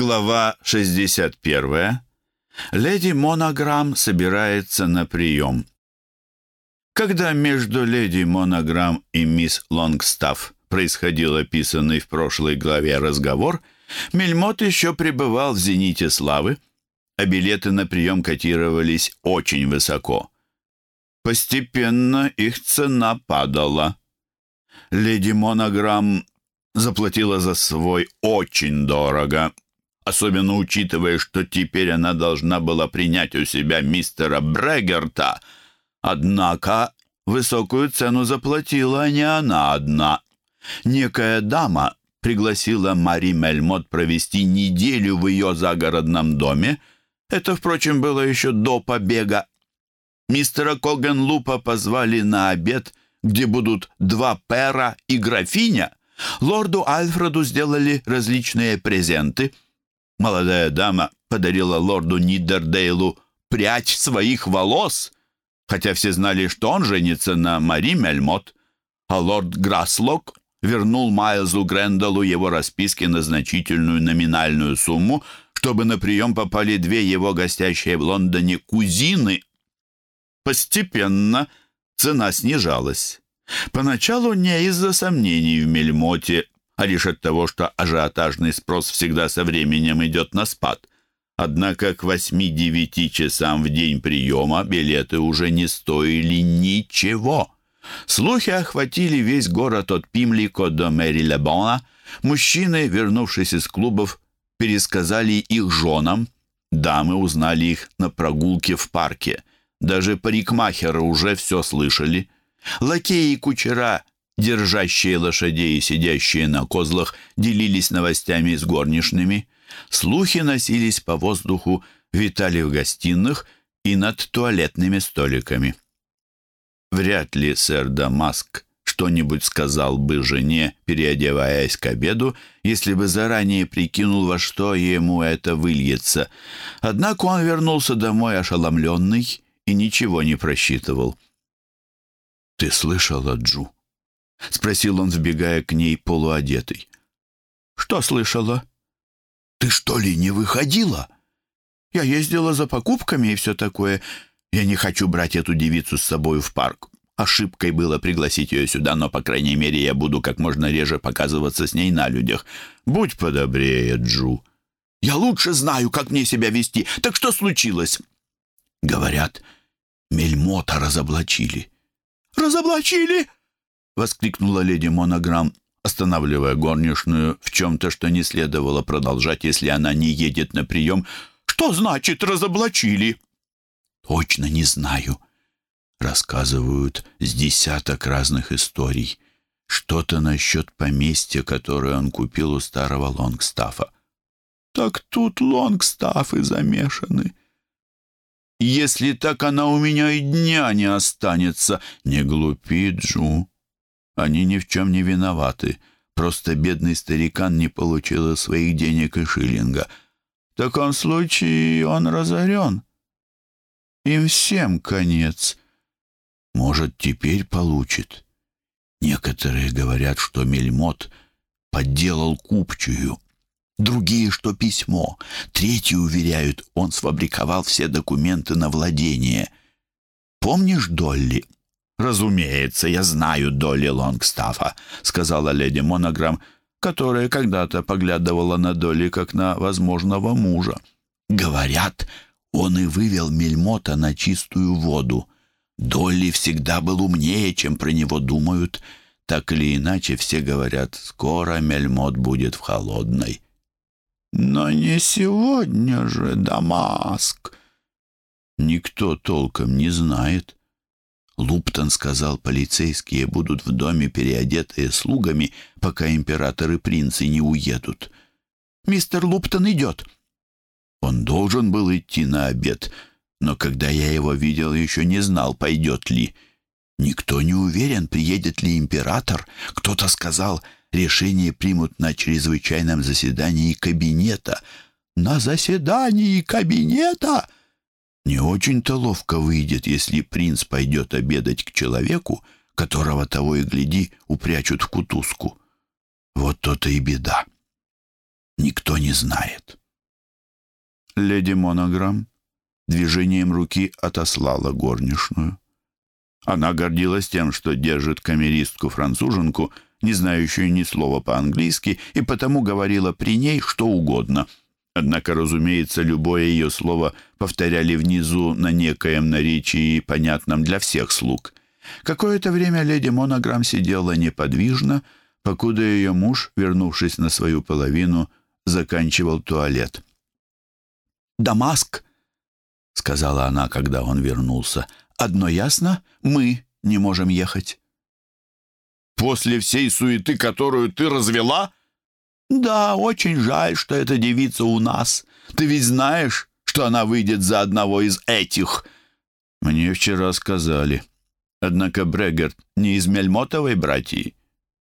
Глава 61. Леди Монограмм собирается на прием. Когда между леди Монограмм и мисс Лонгстафф происходил описанный в прошлой главе разговор, Мельмот еще пребывал в зените славы, а билеты на прием котировались очень высоко. Постепенно их цена падала. Леди Монограмм заплатила за свой очень дорого, особенно учитывая, что теперь она должна была принять у себя мистера Брегерта. Однако высокую цену заплатила не она одна. Некая дама пригласила Мари Мельмот провести неделю в ее загородном доме. Это, впрочем, было еще до побега. Мистера Когенлупа позвали на обед, где будут два пера и графиня. Лорду Альфреду сделали различные презенты — Молодая дама подарила лорду Нидердейлу прядь своих волос, хотя все знали, что он женится на Мари Мельмот, а лорд Граслок вернул Майлзу Грендалу его расписки на значительную номинальную сумму, чтобы на прием попали две его гостящие в Лондоне кузины. Постепенно цена снижалась. Поначалу не из-за сомнений в Мельмоте, а лишь от того, что ажиотажный спрос всегда со временем идет на спад. Однако к 8-9 часам в день приема билеты уже не стоили ничего. Слухи охватили весь город от Пимлико до Мэри-Лебона. Мужчины, вернувшись из клубов, пересказали их женам. Дамы узнали их на прогулке в парке. Даже парикмахеры уже все слышали. Лакеи и кучера Держащие лошадей и сидящие на козлах делились новостями с горничными. Слухи носились по воздуху, витали в гостиных и над туалетными столиками. Вряд ли сэр Дамаск что-нибудь сказал бы жене, переодеваясь к обеду, если бы заранее прикинул, во что ему это выльется. Однако он вернулся домой ошеломленный и ничего не просчитывал. «Ты слышала, Джу?» — спросил он, сбегая к ней полуодетый. «Что слышала?» «Ты что ли не выходила?» «Я ездила за покупками и все такое. Я не хочу брать эту девицу с собой в парк. Ошибкой было пригласить ее сюда, но, по крайней мере, я буду как можно реже показываться с ней на людях. Будь подобрее, Джу». «Я лучше знаю, как мне себя вести. Так что случилось?» «Говорят, Мельмота разоблачили». «Разоблачили?» — воскликнула леди Монограмм, останавливая горничную в чем-то, что не следовало продолжать, если она не едет на прием. «Что значит разоблачили?» «Точно не знаю», рассказывают с десяток разных историй. Что-то насчет поместья, которое он купил у старого Лонгстафа. Так тут Лонгстафы замешаны. Если так, она у меня и дня не останется. Не глупи, Джу. Они ни в чем не виноваты. Просто бедный старикан не получил своих денег и шиллинга. В таком случае он разорен. Им всем конец. Может, теперь получит. Некоторые говорят, что Мельмот подделал купчую. Другие, что письмо. Третьи уверяют, он сфабриковал все документы на владение. Помнишь Долли? «Разумеется, я знаю Долли Лонгстафа», — сказала леди Монограмм, которая когда-то поглядывала на Долли как на возможного мужа. «Говорят, он и вывел Мельмота на чистую воду. Долли всегда был умнее, чем про него думают. Так или иначе, все говорят, скоро Мельмот будет в холодной». «Но не сегодня же, Дамаск!» «Никто толком не знает». Луптон сказал, полицейские будут в доме переодетые слугами, пока император и принцы не уедут. «Мистер Луптон идет». Он должен был идти на обед, но когда я его видел, еще не знал, пойдет ли. Никто не уверен, приедет ли император. Кто-то сказал, решение примут на чрезвычайном заседании кабинета. «На заседании кабинета?» Не очень-то ловко выйдет, если принц пойдет обедать к человеку, которого того и гляди упрячут в кутузку. Вот то-то и беда. Никто не знает. леди Монограмм движением руки отослала горничную. Она гордилась тем, что держит камеристку-француженку, не знающую ни слова по-английски, и потому говорила при ней что угодно. Однако, разумеется, любое ее слово повторяли внизу на некоем наречии, понятном для всех слуг. Какое-то время леди Монограмм сидела неподвижно, покуда ее муж, вернувшись на свою половину, заканчивал туалет. «Дамаск!» — сказала она, когда он вернулся. «Одно ясно, мы не можем ехать». «После всей суеты, которую ты развела?» «Да, очень жаль, что эта девица у нас. Ты ведь знаешь, что она выйдет за одного из этих?» «Мне вчера сказали. Однако Брегерт не из Мельмотовой братьи.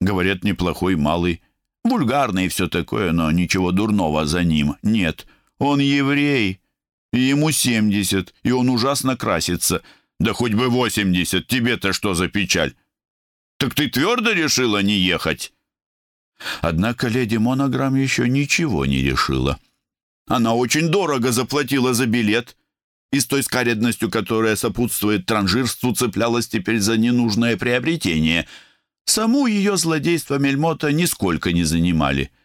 Говорят, неплохой малый. Вульгарный и все такое, но ничего дурного за ним нет. Он еврей, ему семьдесят, и он ужасно красится. Да хоть бы восемьдесят, тебе-то что за печаль? Так ты твердо решила не ехать?» Однако леди Монограмм еще ничего не решила. Она очень дорого заплатила за билет, и с той скаредностью, которая сопутствует транжирству, цеплялась теперь за ненужное приобретение. Саму ее злодейство Мельмота нисколько не занимали —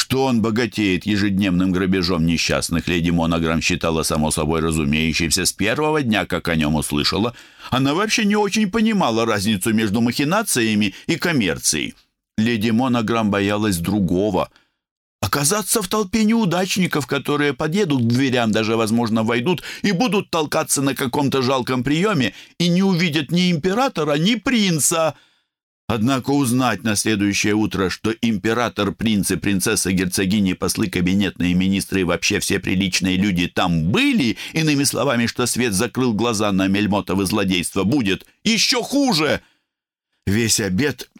что он богатеет ежедневным грабежом несчастных, леди Монограмм считала само собой разумеющимся с первого дня, как о нем услышала. Она вообще не очень понимала разницу между махинациями и коммерцией. Леди Монограмм боялась другого — оказаться в толпе неудачников, которые подъедут к дверям, даже, возможно, войдут и будут толкаться на каком-то жалком приеме и не увидят ни императора, ни принца — Однако узнать на следующее утро, что император, принц и принцесса, герцогини, послы, кабинетные министры и вообще все приличные люди там были, иными словами, что свет закрыл глаза на Мельмотовы злодейство, будет еще хуже. Весь обед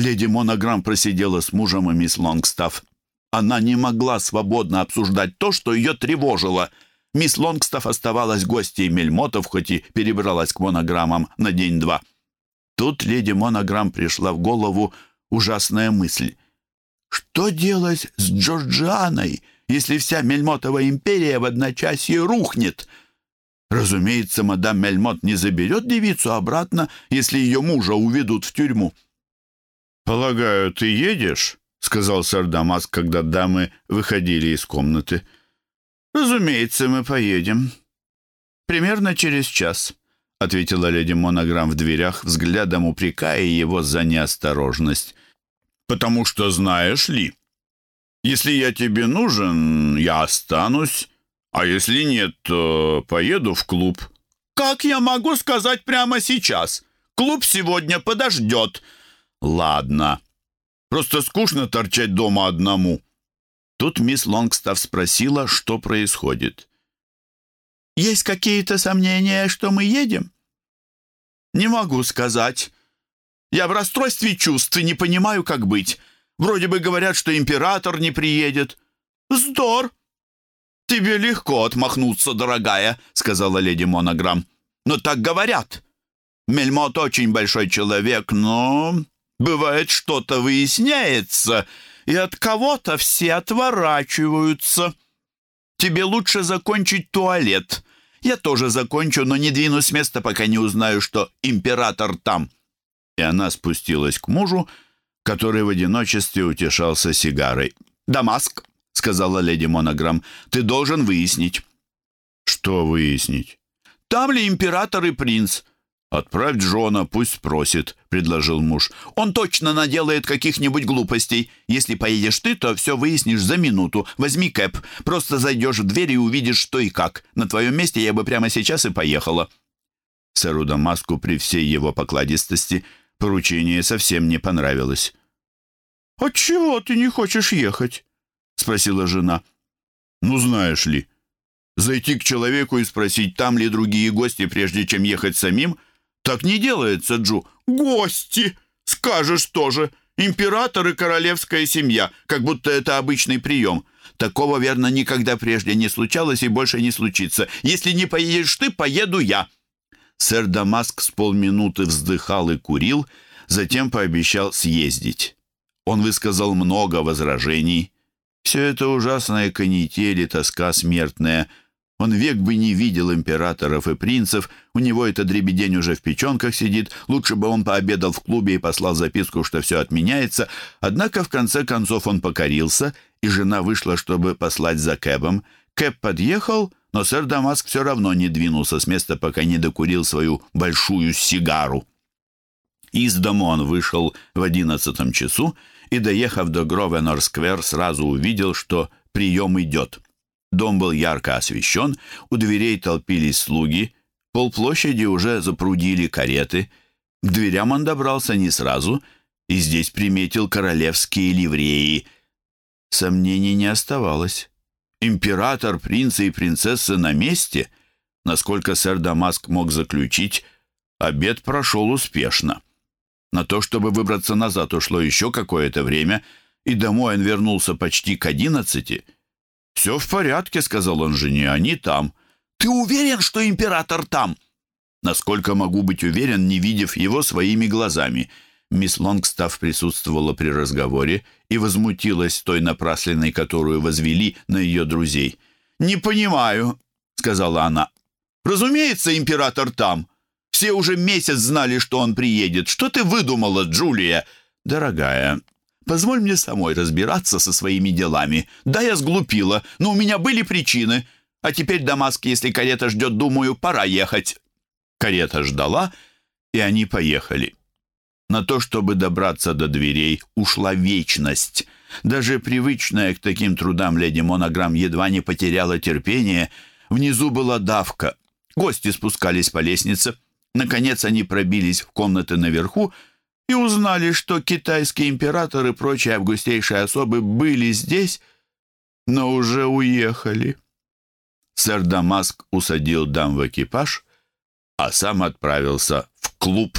леди Монограмм просидела с мужем и мисс Лонгстафф. Она не могла свободно обсуждать то, что ее тревожило. Мисс Лонгстафф оставалась гостьей Мельмотов, хоть и перебралась к монограммам на день-два. Тут леди Монограмм пришла в голову ужасная мысль. Что делать с Джорджианой, если вся Мельмотова империя в одночасье рухнет? Разумеется, мадам Мельмот не заберет девицу обратно, если ее мужа уведут в тюрьму. «Полагаю, ты едешь?» — сказал сэр Дамас, когда дамы выходили из комнаты. «Разумеется, мы поедем. Примерно через час». — ответила леди Монограмм в дверях, взглядом упрекая его за неосторожность. «Потому что, знаешь ли, если я тебе нужен, я останусь, а если нет, то поеду в клуб». «Как я могу сказать прямо сейчас? Клуб сегодня подождет». «Ладно. Просто скучно торчать дома одному». Тут мисс Лонгстав спросила, что происходит. Есть какие-то сомнения, что мы едем? Не могу сказать. Я в расстройстве чувств и не понимаю, как быть. Вроде бы говорят, что император не приедет. Здор. Тебе легко отмахнуться, дорогая, сказала леди Монограмм. Но так говорят. Мельмот очень большой человек, но бывает что-то выясняется, и от кого-то все отворачиваются. Тебе лучше закончить туалет. Я тоже закончу, но не двинусь с места, пока не узнаю, что император там». И она спустилась к мужу, который в одиночестве утешался сигарой. «Дамаск», — сказала леди Монограмм, — «ты должен выяснить». «Что выяснить?» «Там ли император и принц? «Отправь Джона, пусть спросит», — предложил муж. «Он точно наделает каких-нибудь глупостей. Если поедешь ты, то все выяснишь за минуту. Возьми кэп. Просто зайдешь в дверь и увидишь, что и как. На твоем месте я бы прямо сейчас и поехала». Сэру Дамаску при всей его покладистости поручение совсем не понравилось. «Отчего ты не хочешь ехать?» — спросила жена. «Ну, знаешь ли, зайти к человеку и спросить, там ли другие гости, прежде чем ехать самим — «Так не делается, Джу». «Гости! Скажешь тоже. Император и королевская семья, как будто это обычный прием. Такого, верно, никогда прежде не случалось и больше не случится. Если не поедешь ты, поеду я». Сэр Дамаск с полминуты вздыхал и курил, затем пообещал съездить. Он высказал много возражений, Все это ужасная канитель и тоска смертная. Он век бы не видел императоров и принцев, у него эта дребедень уже в печенках сидит, лучше бы он пообедал в клубе и послал записку, что все отменяется. Однако в конце концов он покорился, и жена вышла, чтобы послать за Кэбом. Кэб подъехал, но сэр Дамаск все равно не двинулся с места, пока не докурил свою большую сигару. Из дома он вышел в одиннадцатом часу и, доехав до Гровенор-сквер, сразу увидел, что прием идет. Дом был ярко освещен, у дверей толпились слуги, полплощади уже запрудили кареты. К дверям он добрался не сразу и здесь приметил королевские ливреи. Сомнений не оставалось. Император, принцы и принцессы на месте. Насколько сэр Дамаск мог заключить, обед прошел успешно. На то, чтобы выбраться назад, ушло еще какое-то время, и домой он вернулся почти к одиннадцати. «Все в порядке», — сказал он жене, — «они там». «Ты уверен, что император там?» «Насколько могу быть уверен, не видев его своими глазами». Мисс Лонгстафф присутствовала при разговоре и возмутилась той напрасленной, которую возвели на ее друзей. «Не понимаю», — сказала она. «Разумеется, император там. Все уже месяц знали, что он приедет. Что ты выдумала, Джулия?» «Дорогая, позволь мне самой разбираться со своими делами. Да, я сглупила, но у меня были причины. А теперь, Дамаск, если карета ждет, думаю, пора ехать». Карета ждала, и они поехали. На то, чтобы добраться до дверей, ушла вечность. Даже привычная к таким трудам леди Монограмм едва не потеряла терпение. Внизу была давка. Гости спускались по лестнице. Наконец они пробились в комнаты наверху и узнали, что китайский император и прочие августейшие особы были здесь, но уже уехали. Сэр Дамаск усадил дам в экипаж, а сам отправился в клуб.